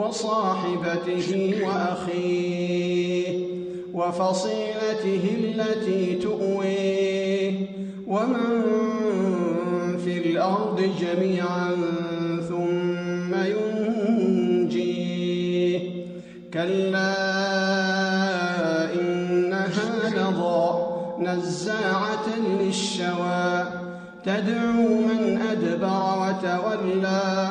وصاحبته وأخيه وفصيلته التي تؤويه ومن في الأرض جميعا ثم ينجيه. كلا نزاعة للشوى تدعو من أدبر وتولى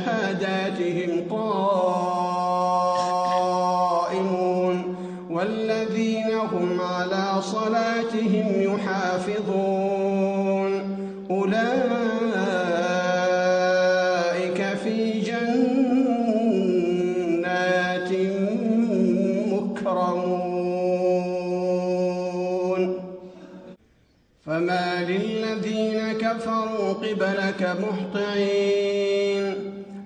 بشهاداتهم قائمون والذين هم على صلاتهم يحافظون. أولئك في جنات مكرمون. فما للذين كفروا قبلك مهطعين.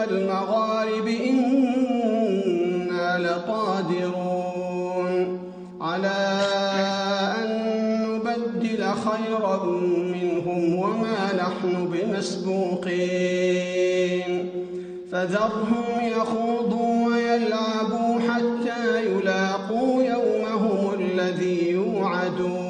والمغارب إنا لقادرون. على أن نبدل خيرا منهم وما نحن بمسبوقين. فذرهم يخوضوا ويلعبوا حتى يلاقوا يومهم الذي يوعدون.